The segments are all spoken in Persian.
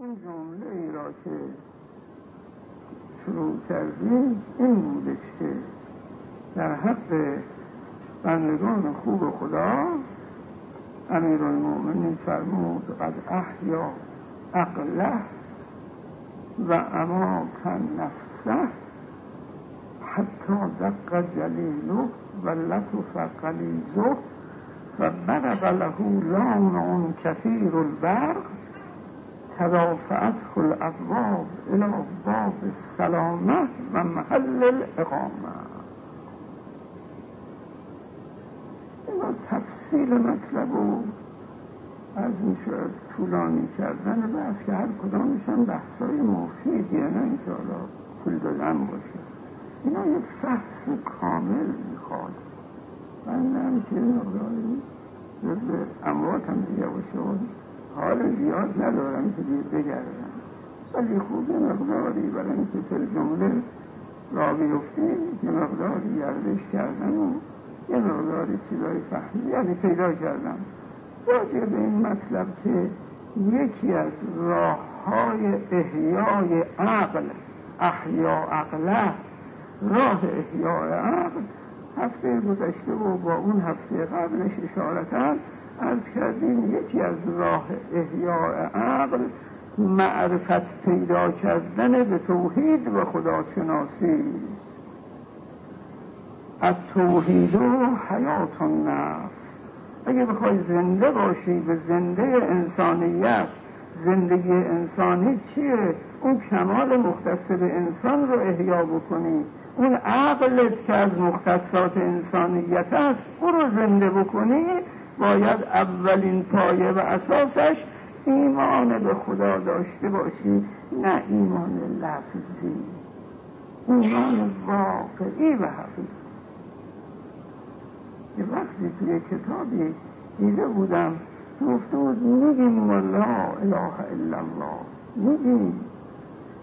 اون جمله ای را که شروع کردیم این بودش که در حق بندگان خوب خدا امیر المؤمنین فرمود قد احیا عقله و امات نفسه حتی دق جلیلو و لطف قلیزه برق له لامع کثیر البرق تدافعته الابواب الى باب السلامه و محل الاقامه اینا تفصیل مطلب و از این شاید طولانی کردن بحث که هر کدامشان بحثای مفیدیه نه اینکه حالا پول دادن باشه. اینا یه فحص کامل می‌خواد. من هم که جزو اموات هم دیگه باشه. حال زیاد ندارم که دیگه بگردم. ولی خوب مقداری برای اینکه فل جمله را بیفتیم یه مقداری گردش کردم و یه مقداری چیزای فهمی یعنی پیدا کردم. راجع به این مطلب که یکی از راه های احیای عقل احیا عقله راه احیای عقل هفته گذشته و با اون هفته قبلش اشارتا از کردیم یکی از راه احیاء عقل معرفت پیدا کردن به توحید و خداشناسی. از توحید و حیات نفس اگه بخوای زنده باشی به زنده انسانیت زندگی انسانی چیه؟ اون کمال مختص به انسان رو احیا بکنی. اون عقلت که از مختصات انسانیت است او رو زنده بکنی باید اولین پایه و اساسش ایمان به خدا داشته باشی نه ایمان لفظی. ایمان واقعی و حقیقی. یه وقتی توی کتابی دیده بودم گفته بود میگیم لا اله الا الله. میگیم.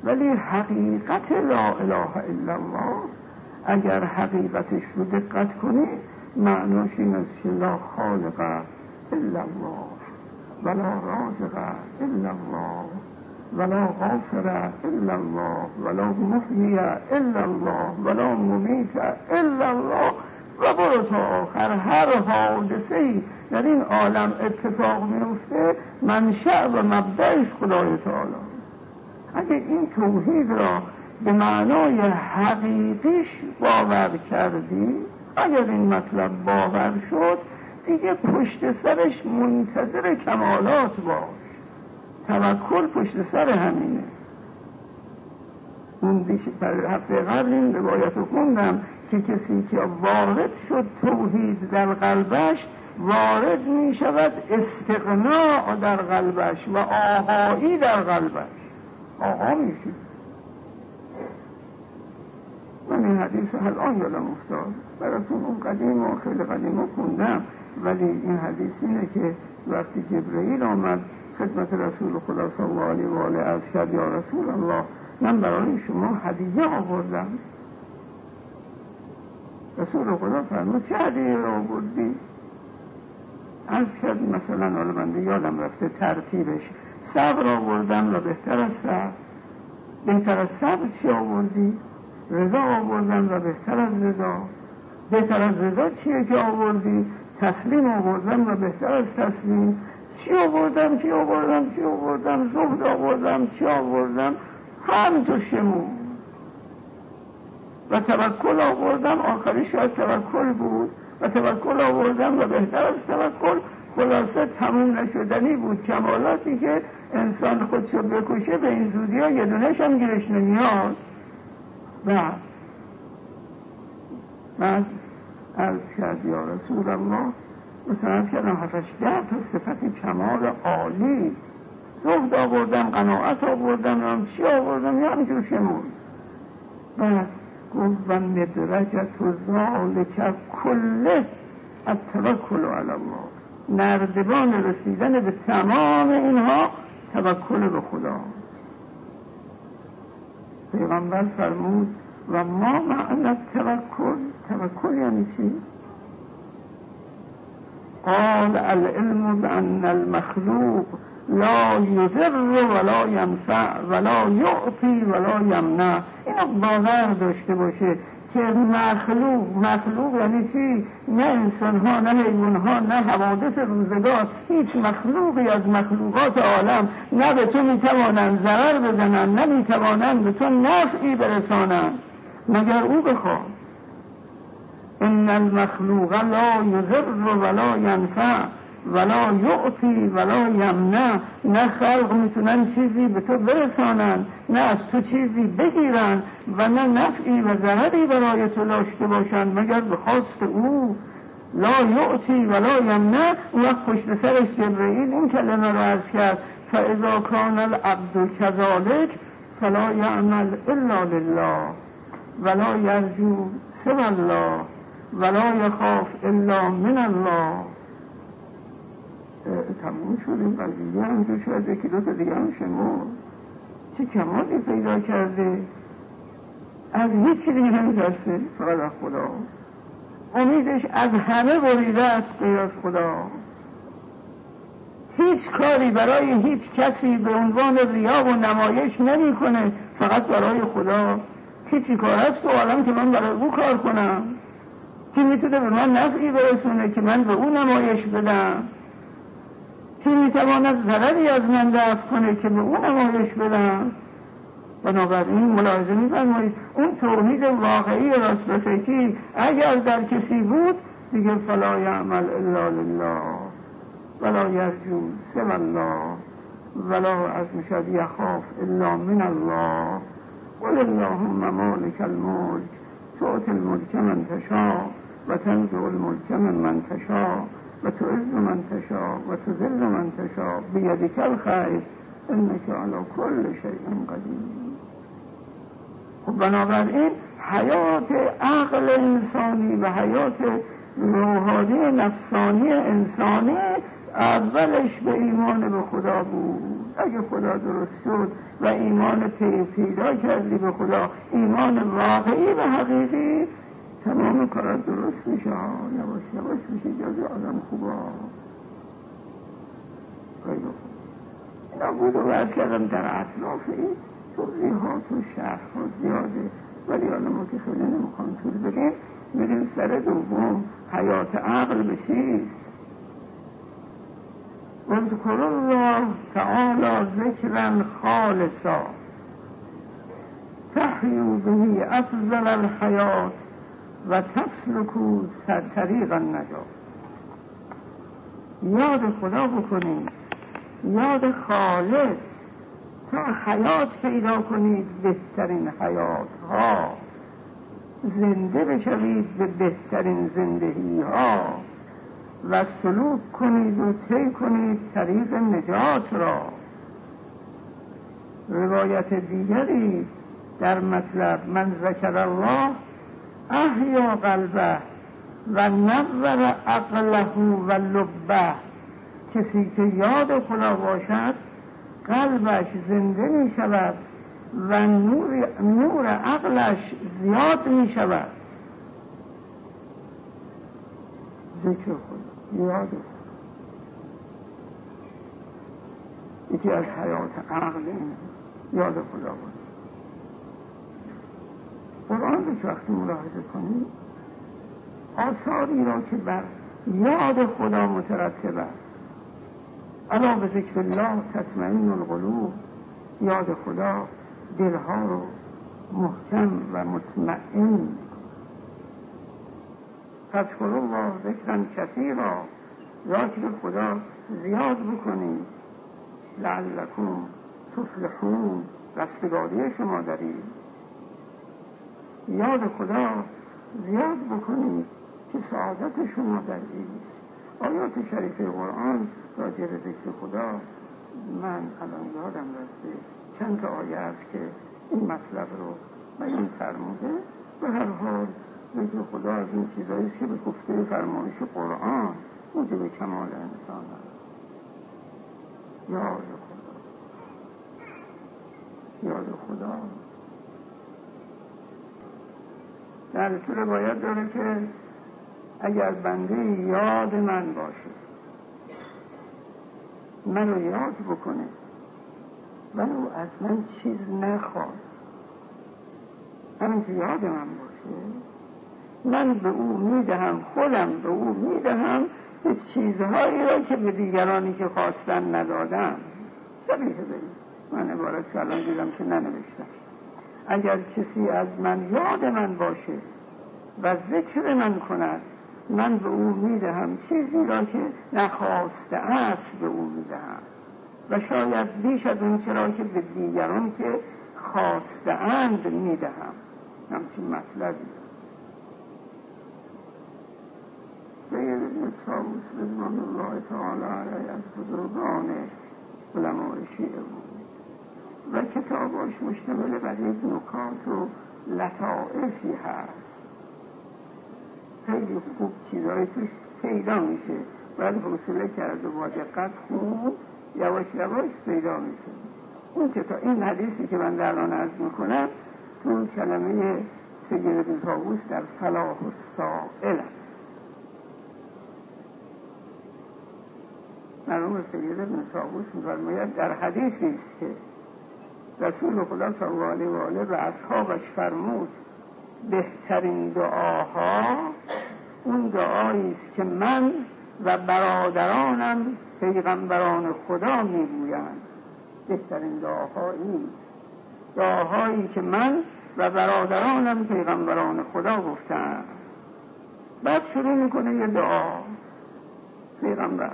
ولی حقیقت لا اله الا الله اگر حقیقتش رو دقت کنی معناش این است که لا خالق الا الله ولا رازق الا الله ولا غافر الا الله ولا محیی الا الله ولا ممیت الا الله. و برو تا آخر هر حادثه ای در این عالم اتفاق میفته منشأ و مبدعش خدای تعالی. اگه این توحید را به معنای حقیقیش باور کردی اگر این مطلب باور شد دیگه پشت سرش منتظر کمالات باش. توکل پشت سر همینه. اون هفته قبل این روایت رو خوندم که کسی که وارد شد توحید در قلبش وارد می شود استقناع در قلبش و آهایی در قلبش. آقا میشه من این حدیث الان یادم افتاد. براتون اون قدیم و خیلی قدیم خوندم. ولی این حدیث اینه که وقتی جبرئیل آمد خدمت رسول خدا صلی الله علیه و آله از کرد یا رسول الله من برای شما هدیه آوردم. رسول خدا فرمود چه هدیه آوردی؟ از کرد مثلا حالا من یادم رفته ترتیبش. صبر آوردم و بهتر از صبر. بهتر از صبر چی آوردی؟ رضا آوردم و بهتر از رضا. بهتر از رضا چیه که آوردی؟ تسلیم آوردم و بهتر از تسلیم. چی آوردم؟ چی آوردم؟ چی آوردم؟ زهد آوردم؟ چی آوردم؟ همینطور شمون و توکل آوردم. آخری شاید توکل بود. و توکل آوردم و بهتر از توکل. خلاصه تموم نشدنی بود. کمالاتی که انسان خودشو بکشه به این زودی ها یه دونش هم گیرش نمیاد. و بعد از کرد یا رسول الله مثلا از کردم هفتش ده تا صفت کمال عالی. زهد آوردم قناعت آوردم چی آوردم یا همینجور شمون بعد گفت و مدرجت و ذالک کله التوکل علی الله. نردبان رسیدن به تمام اینها توکل به خدا. پیغمبر فرمود و ما معنی توکل توکل یعنی چی؟ قال العلم بأن المخلوق لا یزر ولا ینفع ولا یعطی ولا یمنع اینو باور داشته باشه که مخلوق مخلوق یعنی چی؟ نه انسان ها نه حیوان ها نه حوادث روزگار. هیچ مخلوقی از مخلوقات عالم نه به تو می‌توانند ضرر بزنند نه می‌توانند به تو نفعی برسانند. مگر او بخواد؟ ان المخلوق لا یضر ولا ینفع. ولا یعطی ولا یمنع. نه خلق می‌تونن چیزی به تو برسانن نه از تو چیزی بگیرن و نه نفعی و ضرری برای تو داشته باشند مگر به خواست او. لا یعطی ولا یمنع. اون وقت پشت سرش جبرئیل این کلمه رو عرض کرد. فاذا کان العبد کذالک فلا یعمل الا لله ولا یرجو سوى الله ولا یخاف الا من الله. تموم شد. این قضیه همجور شاید یکی دو تا دیگه هم شما چه کمالی پیدا کرده؟ از هیچ دیگه نمیترسه فقط خدا. امیدش از همه بریده است غیر از خدا. هیچ کاری برای هیچ کسی به عنوان ریا و نمایش نمی‌کنه. فقط برای خدا. هیچی کار هست تو عالم که من برای او کار کنم. کی می‌تونه به من نفعی برسونه که من به او نمایش بدم. کی می‌تواند ضرری از من دفع کنه که به او نمایش بدم بنابراین ملاحظه میفرمایید اون توحید واقعی راسترسکی اگر در کسی بود دیگه فلا یعمل الا لله ولا یرجو سوى الله ولا از مشد یخاف الا من الله. قل اللهم مالک الملک تؤت الملک من تشاء و تنزع الملک من من و تعز من تشاء و تذل من تشاء بیدک الخیر انك على كل شیء قدیر. خب بنابراین حیات عقل انسانی و حیات روحانی نفسانی انسانی اولش به ایمان به خدا بود. اگه خدا درست شد و ایمان پیدا کردی به خدا ایمان واقعی و حقیقی تمام کارات درست میشه. یواش یواش میشه جز آدم خوبا. اینا بود و از کردم در اطلاف این توضیحات و شرح ها زیاده. ولی حالا ما که خیلی نمی‌خوام طول بگیم میریم سر دوم. حیات عقل به چیست اذکر الله تعالی ذکرا خالصا. تحیو به افضل الحیات. و تسلکو طریق النجات یاد خدا بکنید. یاد خالص تا حیات پیدا کنید بهترین حیات ها زنده بشوید به بهترین زندگی ها و سلوک کنید و طی کنید طریق نجات را. روایت دیگری در مطلب من ذکر الله احیا قلبه و نور عقله و لبه کسی که یاد خدا باشد قلبش زنده می شود و نور, نور عقلش زیاد می شود. ذکر خدا یاد یکی از حیات عقل یاد خدا بود قرآن رو وقتی ملاحظه کنید آثاری را که بر یاد خدا مترتب است. الا به ذکر الله تطمئن القلوب یاد خدا دلها رو محکم و مطمئن. پس الله ذکرن کثیرا ذکر خدا زیاد بکنید لعلکم تفلحون رستگاری شما دارید. یاد خدا زیاد بکنید که سعادت شما در ایست آیات شریف قرآن راجع به ذکر خدا من الان یادم رفته. چند تا آیه است که این مطلب رو بیان فرموده. به هر حال ذکر خدا از این چیزایی که به گفته فرمایش قرآن موجب کمال انسان است. یاد خدا. یاد خدا. در طول باید داره که اگر بنده یاد من باشه منو یاد بکنه او از من چیز نخواد همین که یاد من باشه من به او می‌دهم خودم به او می‌دهم به چیزهایی را که به دیگرانی که خواستن ندادم. شبیه بریم من عبارت که الان دیدم که ننوشتم. اگر کسی از من یاد من باشه و ذکر من کند من به او می‌دهم چیزی را که نخواسته است به او می‌دهم. و شاید بیش از اون چرا که به دیگران که خواسته اند می‌دهم. همچین مطلبی. سید ابن تاووس رضوان الله تعالی علیه از بزرگان علماء شیعه بود. و کتاباش مشتمل بر یک نکات و لطائفی هست. خیلی خوب چیزهای توش پیدا میشه. باید حوصله کرد و با دقت خوب یواش یواش پیدا میشه. این کتاب این حدیثی که من در آن عرض می‌کنم تو کلمه سید تاووس در فلاح و سائل است. مرحوم سید ابن طاووس میفرماید در حدیثی است که رسول خدا صلی الله علیه و آله به اصحابش فرمود بهترین دعاها اون دعایی است که من و برادرانم پیغمبران خدا می‌گویند. بهترین دعاها این. دعاهایی که من و برادرانم پیغمبران خدا گفتن بعد شروع می‌کنه یه دعا. پیغمبر.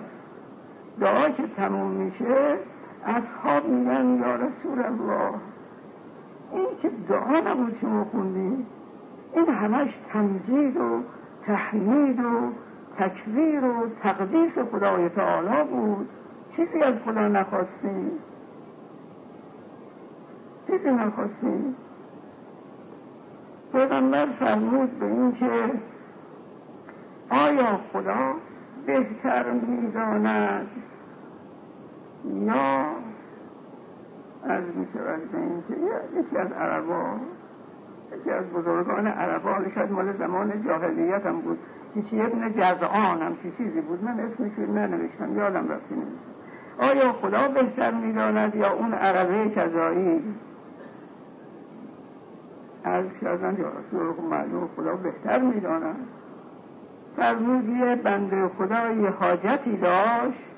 دعا که تموم میشه اصحاب میگن یا رسول الله؟ این که دعا نبود که ما خوندیم این همش تمجید و تحمید و تکبیر و تقدیس خدای تعالی بود. چیزی از خدا نخواستیم چیزی نخواستیم پیغمبر فرمود به این که آیا خدا بهتر می‌داند؟ یا از می شود به این که یکی از عربا یکی از بزرگان عربا شاید مال زمان جاهلیت هم بود. چیچی ابن جزعان هم چی چیزی بود. من اسمش ننوشتم یادم رفتی نویسم آیا خدا بهتر می‌داند یا اون عربه کذایی از کردن یا رسول معلوم خدا بهتر می‌داند. فرمود یه بنده خدا یه حاجتی داشت.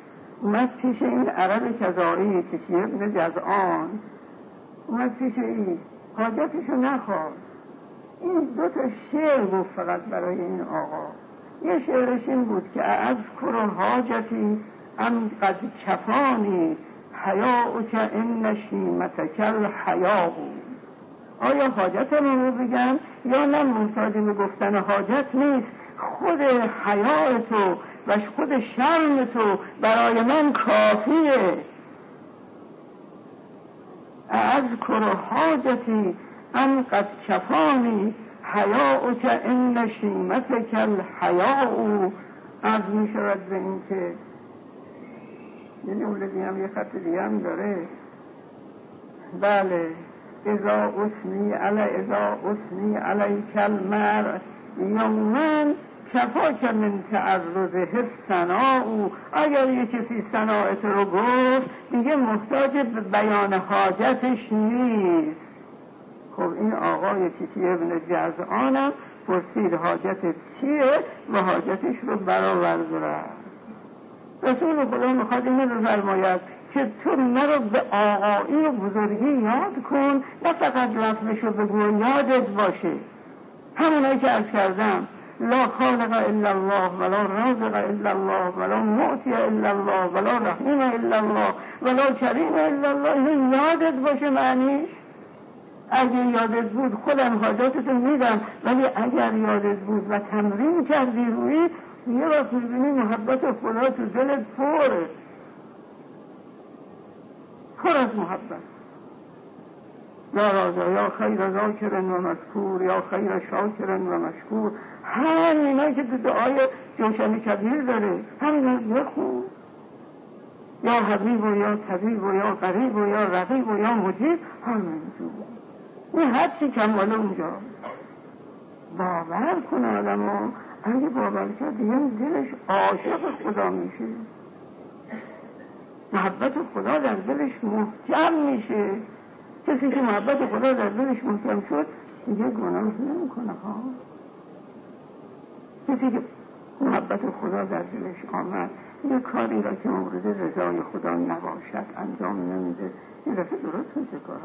اومد پیش این عرب کذایی چشی ابن جزعان. اومد پیش این حاجتشو نخواست. این دو تا شعر گفت فقط برای این آقا. یه شعرش این بود که از کرو حاجتی ام قد کفانی حیا که این نشیمت کل حیا بود. آیا حاجت رو بگم یا نه؟ محتاج به گفتن حاجت نیست. خود حیای تو و خود شرم تو برای من کافیه. از کر حاجتی ان قد کفانی این نشیمت کل حیاء از می شود به این که یعنی اون هم یه خط دیگه هم داره. بله ازا اسنی علی ازا اسنی علی کل مر یومن کفا که من تعرضه او. اگر یه کسی صناعت رو گفت دیگه محتاج به بیان حاجتش نیست. خب این آقای چیچی ابن جزعانم پرسید حاجت چیه و حاجتش رو برآورد. رفت رسول خدا می‌خواد اینو بفرماید که تو مرا به آقایی و بزرگی یاد کن نه فقط لفظش رو بگو یادت باشه. همونایی که از کردم لا خالق الا الله ولا رازق الا الله ولا معطی الا الله ولا رحیم الا الله ولا کریم الا الله. این یادت باشه معنیش؟ اگه یادت بود خودم حاجاتتو میدم ولی اگر یادت بود و تمرین کردی روی یه وقت می‌بینی محبت خدا تو دلت پره. پر از محبت. یا رازا یا خیر ذاکر و مذکور یا خیر شاکر و مشکور. همین اینا که تو دعای جوشن کبیر داره همین بخون. یا حبیب و یا طبیب و یا قریب و یا رقیب و یا مجیب همین جو این هر چی کمال اونجا. باور کن آدم ها اگه باور کرد دیگه دلش عاشق خدا میشه. محبت خدا در دلش محکم میشه. کسی که محبت خدا در دلش محکم شد دیگه گناه نمی‌کنه ها کسی که محبت خدا در دلش آمد یه کاری را که مورد رضای خدا نباشد انجام نمیده. این دفعه درست میشه کارا.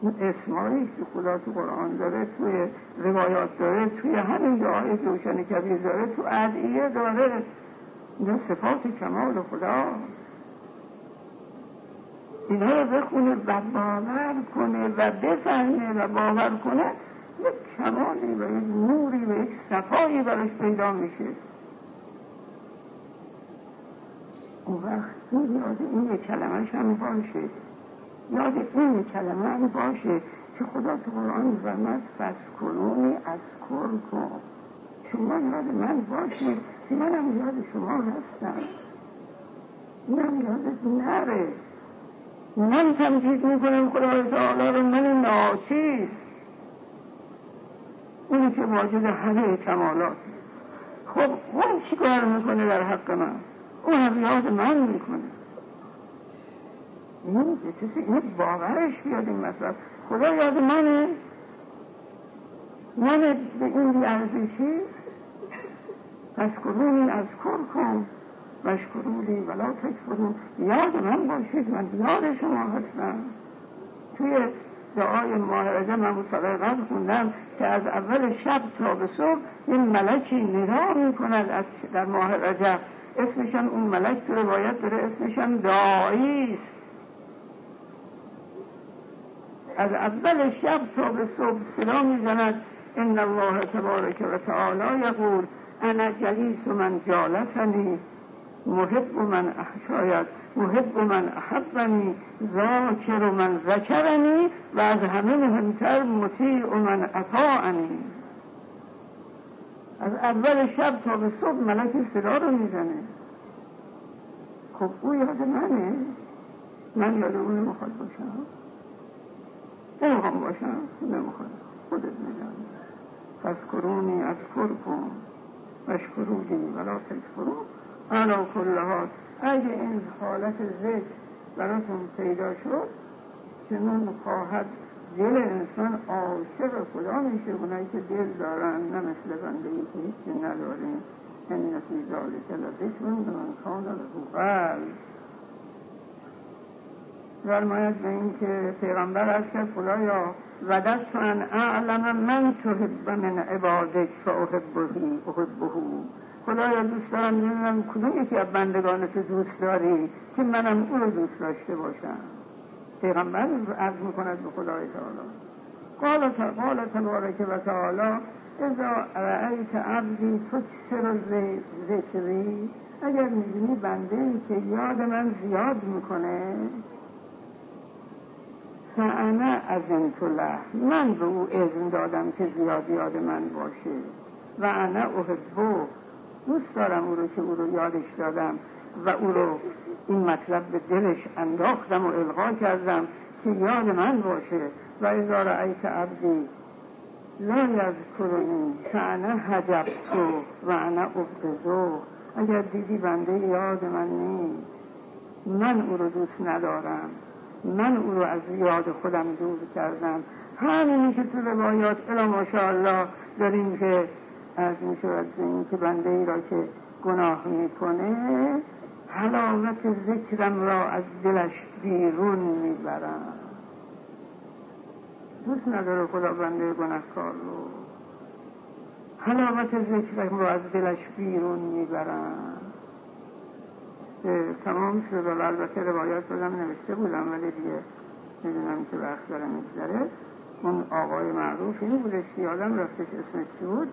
اون اسمایی که خدا تو قرآن داره توی روایات داره توی همین دعای جوشن کبیر داره تو ادعیه داره. اینا صفات کمال خداست اینا رو بخونه و باور کنه و بفهمه و باور کنه یک کمالی و یک نوری و یک صفایی براش پیدا میشه. اون وقت یاد این کلمهش هم باشه. یاد این کلمه هم باشه که خدا تو قرآن فرمد فسکرونی از کر کن. شما یاد من باشید منم یاد شما هستم. اینم یادت نره. من تمجید می‌کنم خدای تعالی رو من ناچیز. اونی که واجد همه کمالات خب اون چیکار می‌کنه در حق من؟ اون هم یاد من می‌کنه. این کسی این باورش بیاد این مطلب. خدا یاد منه؟ من به این بیارزشی؟ پس کنونی از کر کن؟ مشکرولی ولا تکفرون یاد من باشید من یاد شما هستم. توی دعای ماه رجب من مصابه قبل خوندم که از اول شب تا به صبح این ملکی ندا می کند از در ماه رجب. اسمشم اون ملک تو روایت داره اسمشم دعایی است. از اول شب تا به صبح صدا می‌زند. ان الله تبارک و تعالی یقول انا جلیس من جالسنی. محب من شاید محب من احبنی ذاکر من ذکرنی و از همه مهمتر مطیع من اطاعنی از اول شب تا به صبح ملک صدا رو می‌زنه. خب او یاد منه. من یاد اون نمی‌خواد باشم. نمی‌خوام باشم. نمی‌خواد. خودت میدن پس کرونی از کن مشکرولی ولا تکفرون. انا کلها اگه این حالت ذکر براتون پیدا شد چنون خواهد دل انسان عاشق خدا میشه اونایی که دل دارن نه مثل بنده که هیچی نداریم این فی ذالک لذکر من کان له. قلب فرماید به این که پیغمبر از که خدایا وددت ان اعلم من تحب من عبادک فاحبه احبه. خدایا دوست دارم نمی‌دونم کدوم یکی از بندگان تو دوست داری که منم او رو دوست داشته باشم؟ پیغمبر عرض می‌کند به خدای تعالی قال قال تبارک و تعالی ازا رأیت عبدی تکسر ذکری؟ اگر می‌بینی بنده ای که یاد من زیاد می‌کنه فانا از این من به او اذن دادم که زیاد یاد من باشه و انا احبو دوست دارم او رو که او رو یادش دادم و او رو این مطلب به دلش انداختم و القا کردم که یاد من باشه. و ازار ایت عبدی لا یذکرنی که انا حجب تو و انا ابغضو اگر دیدی بنده یاد من نیست. من او رو دوست ندارم. من او رو از یاد خودم دور کردم. همینی که تو روایات الا ماشاءالله داریم که از می شود که بنده ای را که گناه می‌کنه حلاوت ذکرم را از دلش بیرون می‌برم. دوست نداره خدا بنده گناهکار رو. حلاوت ذکرم را از دلش بیرون می‌برم. تمام شد. و البته روایات بودم نوشته بودم ولی دیگه می‌دونم که وقت داره میگذره. اون آقای معروف این بودش یادم رفتش اسمش چی بود؟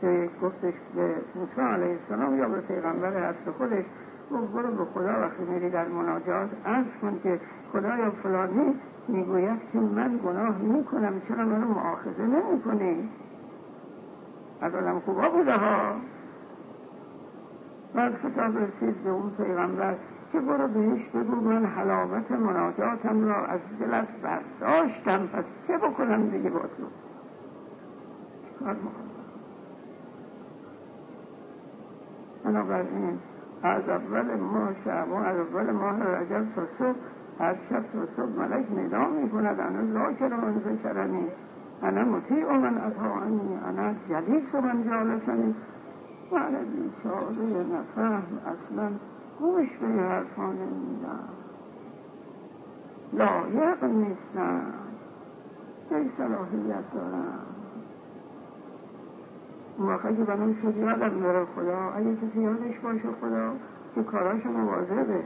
که گفتش به موسی علیه السلام یا به پیغمبر هست خودش گفت برو به خدا وقتی میری در مناجات عرض کن که خدایا فلانی می‌گوید که من گناه می‌کنم چرا منو معاخذه نمی‌کنی؟ از آدم خوبا بوده ها. بعد خطاب رسید به اون پیغمبر که برو بهش بگو من حلاوت مناجاتم را از دلت برداشتم پس چه بکنم دیگه با تو؟ چیکار بنابراین از اول ماه شعبان از اول ماه رجب تا صبح هر شب تا صبح ملک ندا می کند انا ذاکر من ذکرنی. انا مطیع من اطاعنی. انا جلیس من جالسنی. من بیچاره نفهم. اصلا گوش به حرفان نمیدم. لایق نیستم. کی صلاحیت دارم. اگه بنام شد یادم بره خدا. اگه کسی یادش باشه خدا که کاراش مواظبه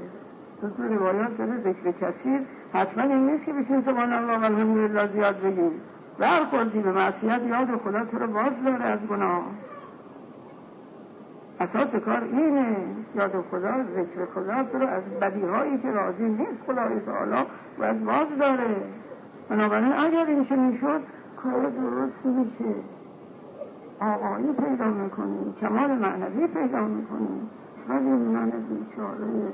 تو تو روایات داره ذکر کثیر. حتما این نیست که بشین سبحان الله و الحمدلله زیاد بگیم. برخوردی به معصیت یاد خدا تو رو باز داره از گناه. اساس کار اینه. یاد خدا ذکر خدا تو رو از بدیهایی که راضی نیست خدای تعالی باید باز داره. بنابراین اگر اینشه می‌شد کار درست میشه. آقایی پیدا می‌کنیم کمال معنوی پیدا می‌کنیم ولی من بیچاره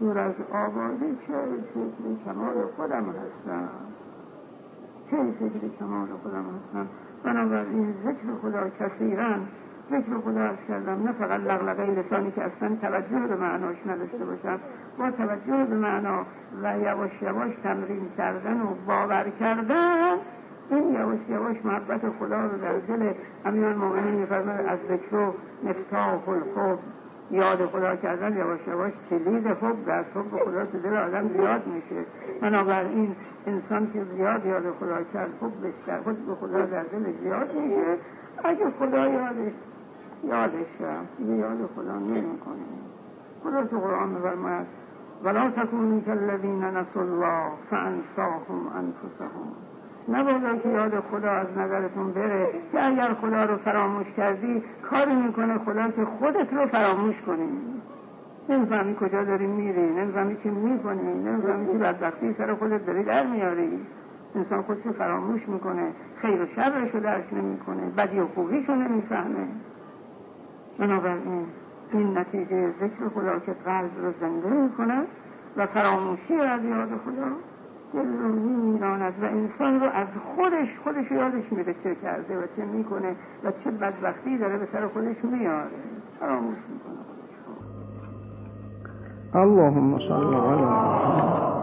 دور از آبادی چه فکر کمال خودم هستم. چه فکر کمال خودم هستم؟ بنابراین ذکر خدا کثیرا ذکر خدا ارز کردم نه فقط لغلقه لسانی که اصلا توجه به معناش نداشته باشم با توجه به معنا و یواش یواش تمرین کردن و باور کردن این یواش یواش محبت خدا رو در دل امیان مؤمنین میفرماید از ذکر و مفتاح الخب یاد خدا کردن یواش یواش کلید حب از حب خدا تو دل آدم زیاد میشه. بنابراین انسان که زیاد یاد خدا کرد حبش در حب خدا در دل زیاد میشه. اگه خدا یادش یادش رفت یاد خدا نمی‌کنه. خدا تو قرآن میفرماید ولا تکونی کالذین نسوا الله فانساهم انفسهم نباید که یاد خدا از نظرتون بره که اگر خدا رو فراموش کردی کاری می‌کنه خدا که خودت رو فراموش کنی. نمی‌فهمی کجا داری میری نمی‌فهمی چی می‌کنی نمی‌فهمی چی بدبختی سر خودت داری در میاری. انسان خودش فراموش می‌کنه خیر و شرش رو درک نمی‌کنه بدی و خوبیش رو نمی‌فهمه. بنابراین این نتیجه ذکر خدا که قلب رو زنده می‌کنه و فراموشی از یاد خدا دل رو میراند و انسان رو از خودش خودش یادش میده چه کرده و چه می‌کنه و چه بدبختی داره به سر خودش میاره فراموش می‌کنه اللهم صل علی